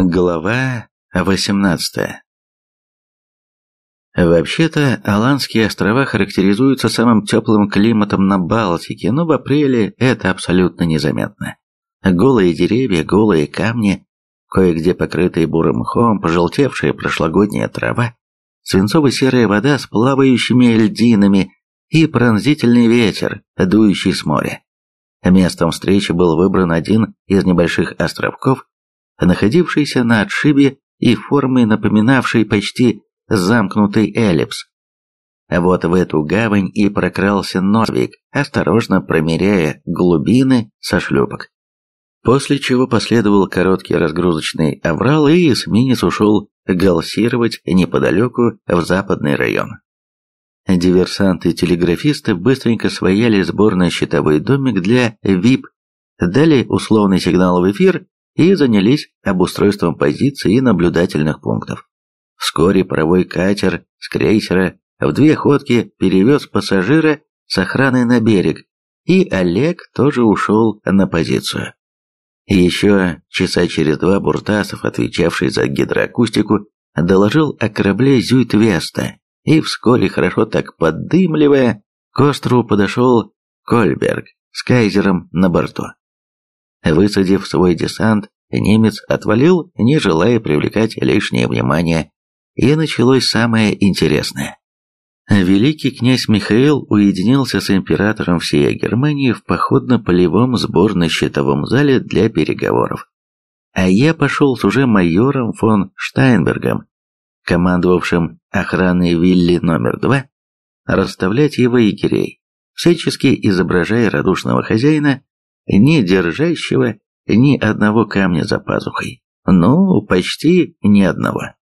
Глава 18 Вообще-то, Аландские острова характеризуются самым теплым климатом на Балтике, но в апреле это абсолютно незаметно. Голые деревья, голые камни, кое-где покрытые бурым мхом, пожелтевшая прошлогодняя трава, свинцово-серая вода с плавающими льдинами и пронзительный ветер, дующий с моря. Местом встречи был выбран один из небольших островков, находившийся на отшибе и формой напоминавший почти замкнутый эллипс. Вот в эту гавань и прокрался Норвик, осторожно промеряя глубины со шлюпок. После чего последовал короткий разгрузочный аврал, и эсминец ушел галсировать неподалеку в западный район. Диверсанты-телеграфисты быстренько свояли сборно-щитовой домик для ВИП, дали условный сигнал в эфир и занялись обустройством позиций и наблюдательных пунктов. Вскоре паровой катер с крейсера в две ходки перевез пассажира с охраной на берег, и Олег тоже ушел на позицию. Еще часа через два Буртасов, отвечавший за гидроакустику, доложил о корабле Зюит-Веста, и вскоре, хорошо так поддымливая, к острову подошел Кольберг с кайзером на борту. Высадив свой десант, немец отвалил, не желая привлекать лишнее внимание, и началось самое интересное. Великий князь Михаил уединился с императором всей Германии в походно-полевом сборно-щитовом зале для переговоров. А я пошел с уже майором фон Штайнбергом, командовавшим охраной вилли номер два, расставлять его егерей, всячески изображая радушного хозяина не держащего ни одного камня за пазухой. Ну, почти ни одного.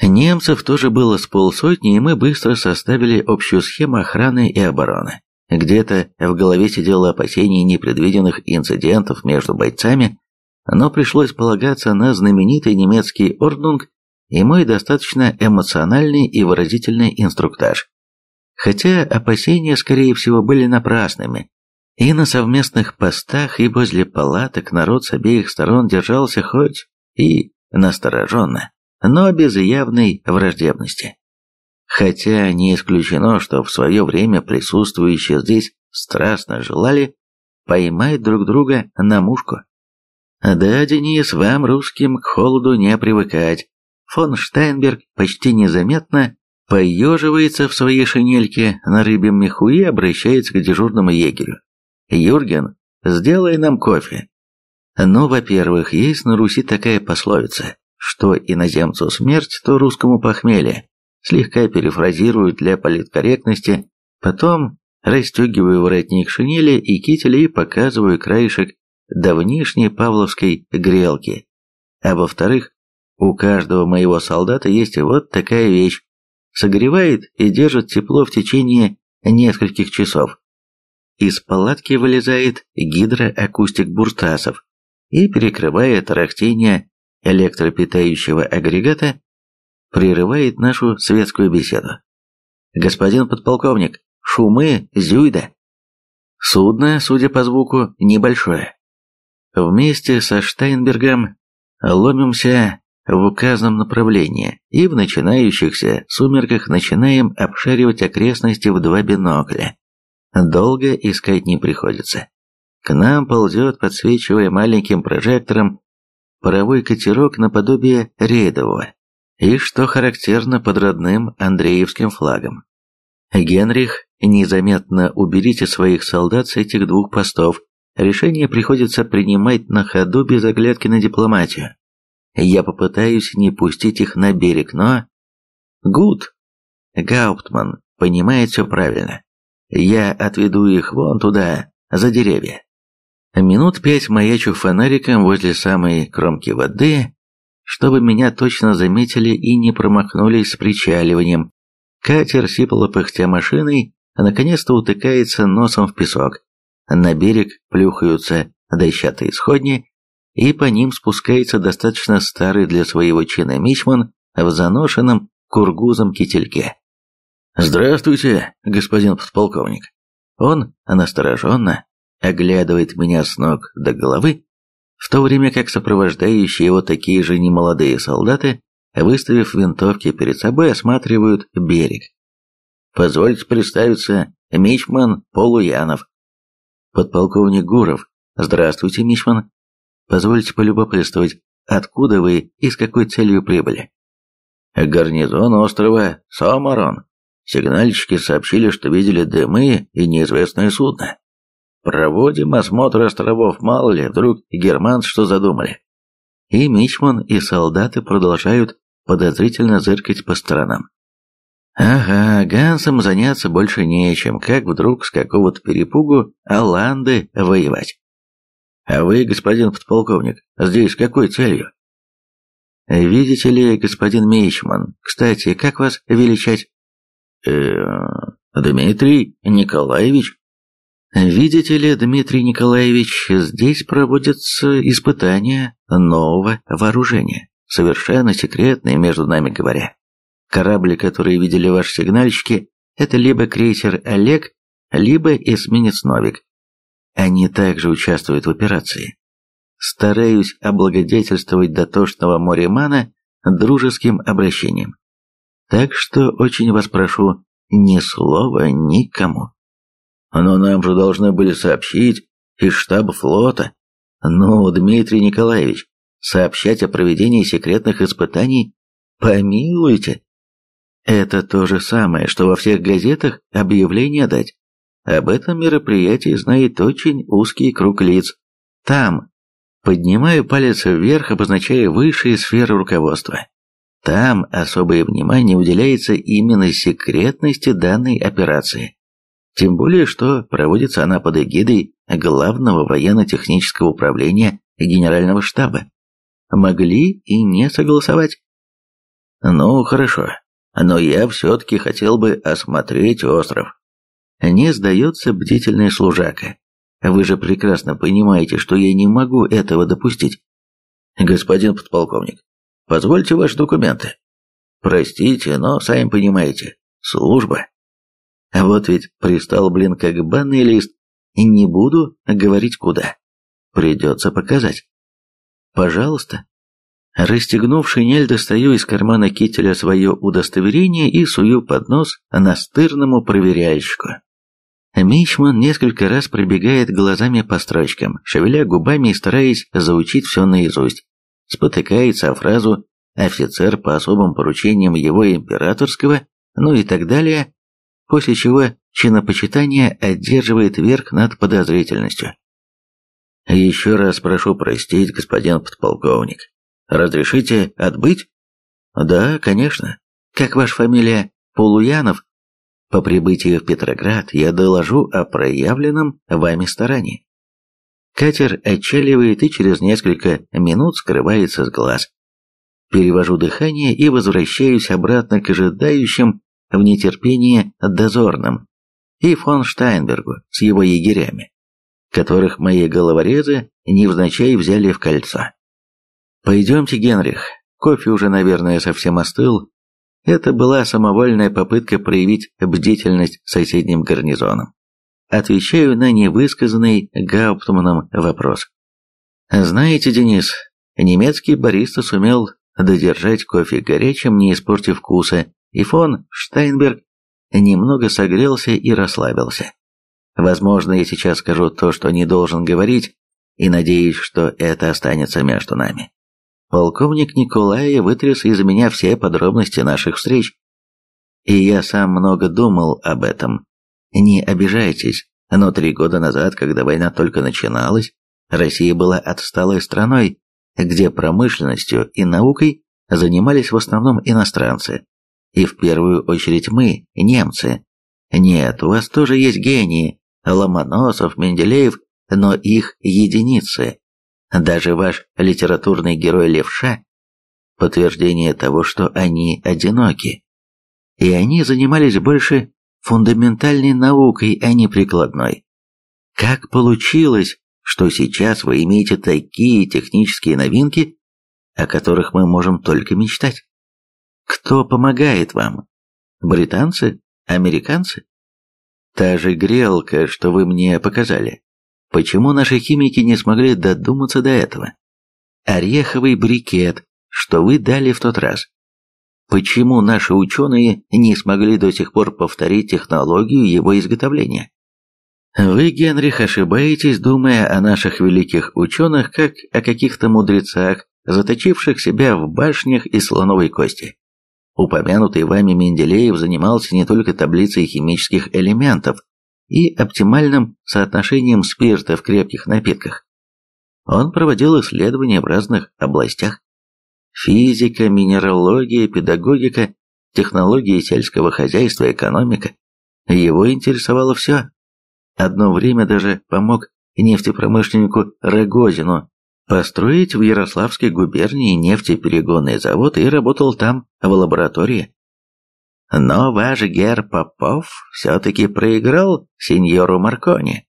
Немцев тоже было с полсотни, и мы быстро составили общую схему охраны и обороны. Где-то в голове сидело опасение непредвиденных инцидентов между бойцами, но пришлось полагаться на знаменитый немецкий орднунг и мой достаточно эмоциональный и выразительный инструктаж. Хотя опасения, скорее всего, были напрасными, и на совместных постах и возле палаток народ с обеих сторон держался хоть и настороженно, но без явной враждебности. Хотя не исключено, что в свое время присутствующие здесь страстно желали поймать друг друга на мушку. Да, Денис, вам, русским, к холоду не привыкать. Фон Штайнберг почти незаметно поеживается в своей шинельке на рыбьем меху и обращается к дежурному егерю. Юрген, сделай нам кофе. Ну, во-первых, есть на Руси такая пословица, что иноземцу смерть, то русскому похмелье. Слегка перефразирую для политкорректности, потом расстегиваю воротник шинели и кителя и показываю краешек давнишней павловской грелки. А во-вторых, у каждого моего солдата есть вот такая вещь. Согревает и держит тепло в течение нескольких часов. Из палатки вылезает гидроакустик Буртасов и, перекрывая тарахтение электропитающего агрегата, прерывает нашу светскую беседу. «Господин подполковник, шумы Зюйда!» Судно, судя по звуку, небольшое. Вместе со Штайнбергом ломимся в указанном направлении и в начинающихся сумерках начинаем обшаривать окрестности в два бинокля. Долго искать не приходится. К нам ползет, подсвечивая маленьким прожектором, паровой катерок наподобие рейдового, и, что характерно, под родным Андреевским флагом. Генрих, незаметно уберите своих солдат с этих двух постов, решение приходится принимать на ходу без оглядки на дипломатию. Я попытаюсь не пустить их на берег, но... Гуд! Гауптман понимает все правильно. Я отведу их вон туда, за деревья. Минут пять маячу фонариком возле самой кромки воды, чтобы меня точно заметили и не промахнулись с причаливанием. Катер, сипло пыхтя машиной, наконец-то утыкается носом в песок. На берег плюхаются дощатые сходни, и по ним спускается достаточно старый для своего чина мичман в заношенном кургузом кительке. «Здравствуйте, господин подполковник». Он настороженно оглядывает меня с ног до головы, в то время как сопровождающие его такие же немолодые солдаты, выставив винтовки перед собой, осматривают берег. Позвольте представиться, Мичман Полуянов. Подполковник Гуров. Здравствуйте, Мичман. Позвольте полюбопытствовать, откуда вы и с какой целью прибыли? Гарнизон острова Сомарон. Сигнальщики сообщили, что видели дымы и неизвестное судно. Проводим осмотр островов, мало ли, вдруг германцы что задумали. И Мичман, и солдаты продолжают подозрительно зыркать по сторонам. Ага, Гансом заняться больше нечем, как вдруг с какого-то перепугу Аланды воевать. А вы, господин подполковник, здесь с какой целью? Видите ли, господин Мичман, кстати, как вас величать? Э, Дмитрий Николаевич. Видите ли, Дмитрий Николаевич, здесь проводятся испытания нового вооружения, совершенно секретные, между нами говоря. Корабли, которые видели ваши сигнальщики, это либо крейсер «Олег», либо эсминец «Новик». Они также участвуют в операции. Стараюсь облагодетельствовать дотошного Моримана дружеским обращением. Так что очень вас прошу, ни слова никому. Но нам же должны были сообщить из штаба флота. Ну, Дмитрий Николаевич, сообщать о проведении секретных испытаний? Помилуйте. Это то же самое, что во всех газетах объявление дать. Об этом мероприятии знает очень узкий круг лиц. Там. Поднимаю палец вверх, обозначая высшие сферы руководства. Там особое внимание уделяется именно секретности данной операции. Тем более, что проводится она под эгидой Главного военно-технического управления Генерального штаба. Могли и не согласовать. Ну, хорошо, но я все-таки хотел бы осмотреть остров. Не сдается бдительный служака. Вы же прекрасно понимаете, что я не могу этого допустить. Господин подполковник, позвольте ваши документы. Простите, но, сами понимаете, служба. А вот ведь пристал, блин, как банный лист, и не буду говорить куда. Придется показать. Пожалуйста. Расстегнув шинель, достаю из кармана кителя свое удостоверение и сую под нос настырному проверяющему. Мичман несколько раз пробегает глазами по строчкам, шевеля губами и стараясь заучить все наизусть. Спотыкается о фразу «офицер по особым поручениям его императорского», ну и так далее, после чего чинопочитание одерживает верх над подозрительностью. «Еще раз прошу простить, господин подполковник. Разрешите отбыть?» «Да, конечно. Как ваша фамилия? Полуянов?» «По прибытии в Петроград я доложу о проявленном вами старании». Катер отчаливает и через несколько минут скрывается с глаз. Перевожу дыхание и возвращаюсь обратно к ожидающим в нетерпении дозорным, и фон Штайнбергу с его егерями, которых мои головорезы невзначай взяли в кольцо. «Пойдемте, Генрих, кофе уже, наверное, совсем остыл». Это была самовольная попытка проявить бдительность соседним гарнизоном. Отвечаю на невысказанный Гауптманом вопрос. Знаете, Денис, немецкий бариста сумел додержать кофе горячим, не испортив вкуса, и фон Штайнберг немного согрелся и расслабился. Возможно, я сейчас скажу то, что не должен говорить, и надеюсь, что это останется между нами. Полковник Николай вытряс из меня все подробности наших встреч. И я сам много думал об этом. Не обижайтесь, но три года назад, когда война только начиналась, Россия была отсталой страной, где промышленностью и наукой занимались в основном иностранцы, и в первую очередь мы, немцы. Нет, у вас тоже есть гении, Ломоносов, Менделеев, но их единицы. Даже ваш литературный герой Левша – подтверждение того, что они одиноки. И они занимались больше фундаментальной наукой, а не прикладной. Как получилось, что сейчас вы имеете такие технические новинки, о которых мы можем только мечтать? Кто помогает вам? Британцы? Американцы? Та же грелка, что вы мне показали. Почему наши химики не смогли додуматься до этого? Ореховый брикет, что вы дали в тот раз. Почему наши ученые не смогли до сих пор повторить технологию его изготовления? Вы, Генрих, ошибаетесь, думая о наших великих ученых, как о каких-то мудрецах, заточивших себя в башнях из слоновой кости. Упомянутый вами Менделеев занимался не только таблицей химических элементов и оптимальным соотношением спирта в крепких напитках. Он проводил исследования в разных областях. Физика, минералогия, педагогика, технологии сельского хозяйства, экономика. Его интересовало все. Одно время даже помог нефтепромышленнику Рогозину построить в Ярославской губернии нефтеперегонный завод и работал там в лаборатории. Но ваш Гер Попов все-таки проиграл сеньору Маркони.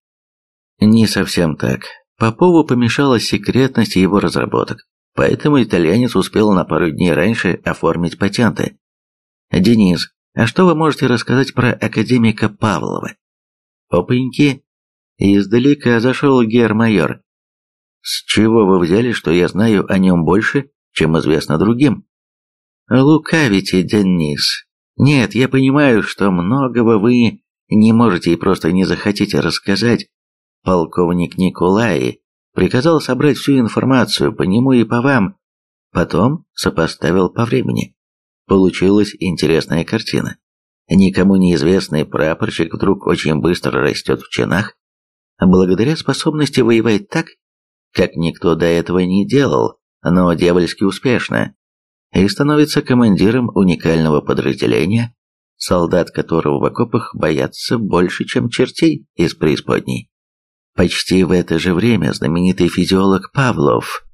Не совсем так. Попову помешала секретность его разработок, поэтому итальянец успел на пару дней раньше оформить патенты. Денис, а что вы можете рассказать про академика Павлова? Опаньки, издалека зашел гер-майор. С чего вы взяли, что я знаю о нем больше, чем известно другим? Лукавите, Денис. Нет, я понимаю, что многого вы не можете и просто не захотите рассказать. Полковник Николай приказал собрать всю информацию по нему и по вам. Потом сопоставил по времени. Получилась интересная картина. Никому неизвестный прапорщик вдруг очень быстро растет в чинах, благодаря способности воевать так, как никто до этого не делал, но дьявольски успешно и становится командиром уникального подразделения, солдат которого в окопах боятся больше, чем чертей из преисподней. Почти в это же время знаменитый физиолог Павлов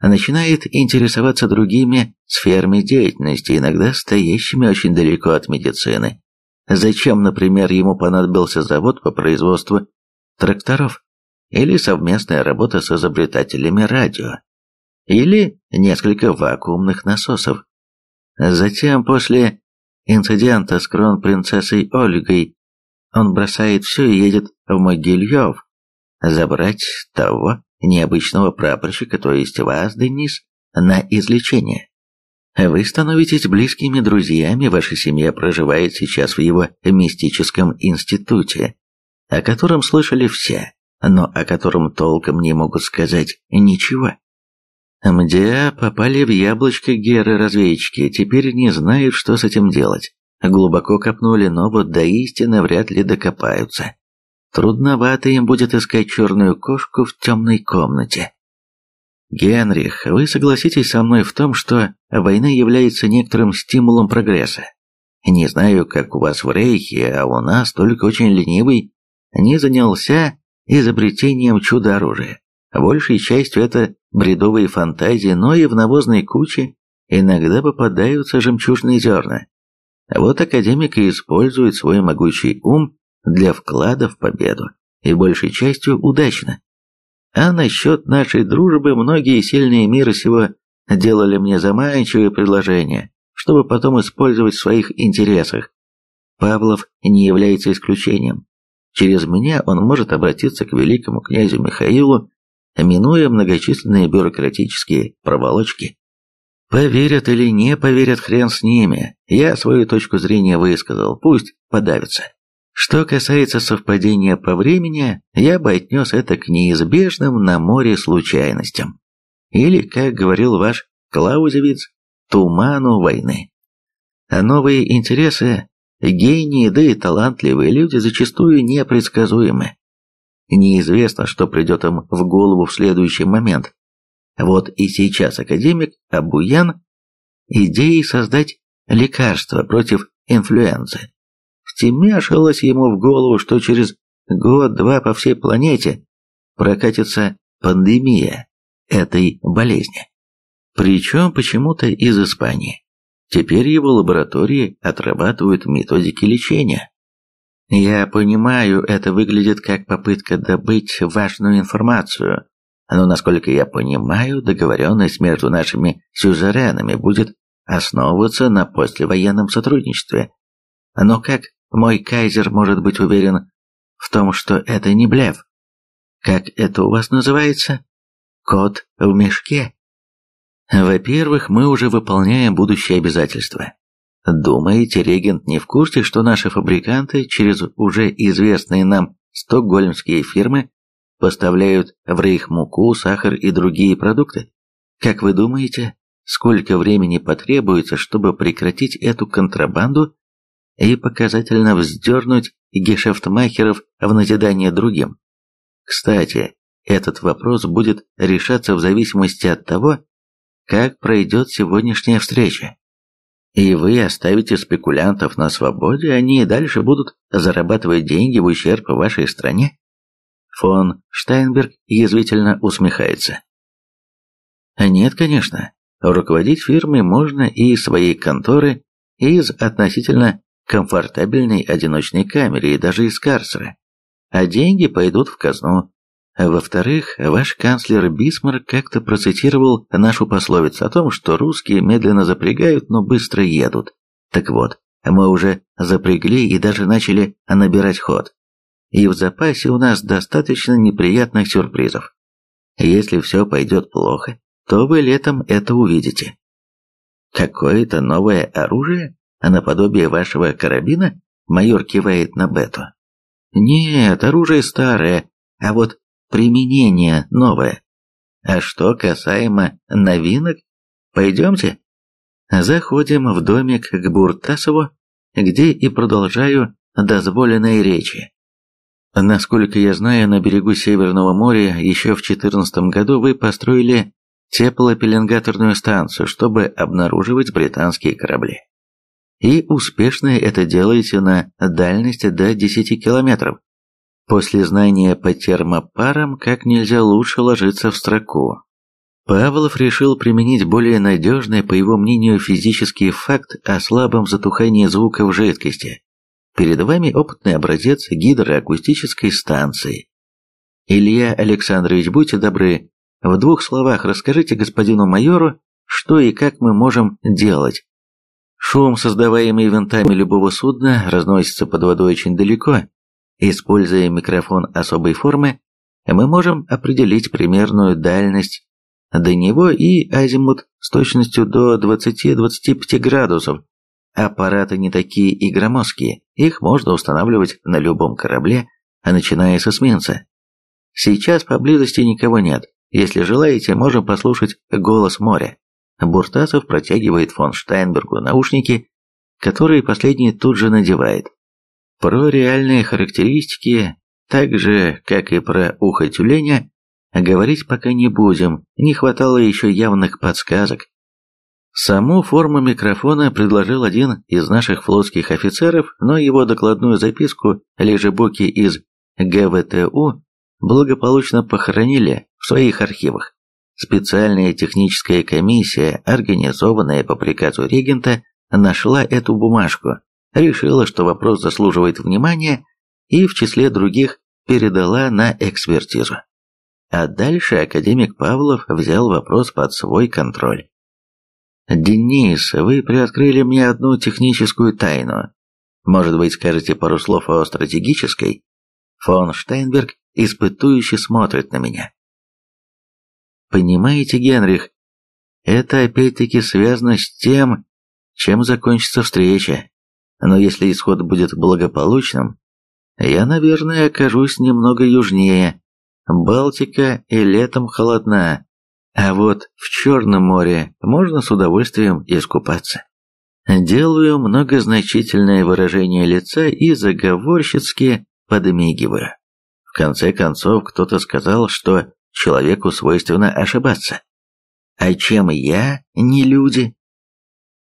начинает интересоваться другими сферами деятельности, иногда стоящими очень далеко от медицины. Зачем, например, ему понадобился завод по производству тракторов или совместная работа с изобретателями радио? или несколько вакуумных насосов. Затем, после инцидента с кронпринцессой Ольгой, он бросает все и едет в Могильев забрать того необычного прапорщика, то есть вас, Денис, на излечение. Вы становитесь близкими друзьями, ваша семья проживает сейчас в его мистическом институте, о котором слышали все, но о котором толком не могут сказать ничего. МДА попали в яблочко геры-разведчики, теперь не знают, что с этим делать. Глубоко копнули, но вот до истины вряд ли докопаются. Трудновато им будет искать черную кошку в темной комнате. Генрих, вы согласитесь со мной в том, что война является некоторым стимулом прогресса. Не знаю, как у вас в Рейхе, а у нас только очень ленивый не занялся изобретением чудо-оружия. Большей частью это бредовые фантазии, но и в навозной куче иногда попадаются жемчужные зерна. Вот академик и использует свой могучий ум для вклада в победу, и большей частью удачно. А насчет нашей дружбы многие сильные мира сего делали мне заманчивые предложения, чтобы потом использовать в своих интересах. Павлов не является исключением. Через меня он может обратиться к великому князю Михаилу минуя многочисленные бюрократические проволочки. Поверят или не поверят, хрен с ними. Я свою точку зрения высказал, пусть подавятся. Что касается совпадения по времени, я бы отнес это к неизбежным на море случайностям. Или, как говорил ваш Клаузевиц, туману войны. А новые интересы, гении, да и талантливые люди зачастую непредсказуемы. Неизвестно, что придет им в голову в следующий момент. Вот и сейчас академик Абуян идеей создать лекарство против инфлюенции. Втемяшилось ему в голову, что через год-два по всей планете прокатится пандемия этой болезни. Причем почему-то из Испании. Теперь его лаборатории отрабатывают методики лечения. Я понимаю, это выглядит как попытка добыть важную информацию, но, насколько я понимаю, договоренность между нашими сюзеренами будет основываться на послевоенном сотрудничестве. Но как мой кайзер может быть уверен в том, что это не блеф? Как это у вас называется? Кот в мешке. Во-первых, мы уже выполняем будущие обязательства. Думаете, регент не в курсе, что наши фабриканты через уже известные нам стокгольмские фирмы поставляют в Рейх муку, сахар и другие продукты? Как вы думаете, сколько времени потребуется, чтобы прекратить эту контрабанду и показательно вздернуть гешефтмахеров в назидание другим? Кстати, этот вопрос будет решаться в зависимости от того, как пройдет сегодняшняя встреча. И вы оставите спекулянтов на свободе, они и дальше будут зарабатывать деньги в ущерб вашей стране? Фон Штайнберг язвительно усмехается. Нет, конечно. Руководить фирмой можно и из своей конторы, и из относительно комфортабельной одиночной камеры, и даже из карцера. А деньги пойдут в казну. Во-вторых, ваш канцлер Бисмарк как-то процитировал нашу пословицу о том, что русские медленно запрягают, но быстро едут. Так вот, мы уже запрягли и даже начали набирать ход. И в запасе у нас достаточно неприятных сюрпризов. Если все пойдет плохо, то вы летом это увидите. Какое-то новое оружие, а наподобие вашего карабина? Майор кивает на Бету. Нет, оружие старое, а вот применение новое. А что касаемо новинок, пойдемте. Заходим в домик к Буртасову, где и продолжаю дозволенные речи. Насколько я знаю, на берегу Северного моря еще в 14 году вы построили теплопеленгаторную станцию, чтобы обнаруживать британские корабли. И успешно это делаете на дальности до 10 километров. После знания по термопарам как нельзя лучше ложиться в строку. Павлов решил применить более надежный, по его мнению, физический факт о слабом затухании звука в жидкости. Перед вами опытный образец гидроакустической станции. Илья Александрович, будьте добры, в двух словах расскажите господину майору, что и как мы можем делать. Шум, создаваемый винтами любого судна, разносится под водой очень далеко. Используя микрофон особой формы, мы можем определить примерную дальность до него и азимут с точностью до 20-25 градусов. Аппараты не такие и громоздкие, их можно устанавливать на любом корабле, начиная с эсминца. Сейчас поблизости никого нет, если желаете, можем послушать «Голос моря». Буртасов протягивает фон Штайнбергу наушники, которые последний тут же надевает. Про реальные характеристики, так же, как и про ухо тюленя, говорить пока не будем, не хватало еще явных подсказок. Саму форму микрофона предложил один из наших флотских офицеров, но его докладную записку лежебоки из ГВТУ благополучно похоронили в своих архивах. Специальная техническая комиссия, организованная по приказу регента, нашла эту бумажку, решила, что вопрос заслуживает внимания и в числе других передала на экспертизу. А дальше академик Павлов взял вопрос под свой контроль. «Денис, вы приоткрыли мне одну техническую тайну. Может быть, скажете пару слов о стратегической?» Фон Штейнберг испытующе смотрит на меня. Понимаете, Генрих, это опять-таки связано с тем, чем закончится встреча. Но если исход будет благополучным, я, наверное, окажусь немного южнее. Балтика и летом холодна, а вот в Черном море можно с удовольствием искупаться. Делаю многозначительное выражение лица и заговорщицки подмигиваю. В конце концов, кто-то сказал, что человеку свойственно ошибаться. А чем я не люди?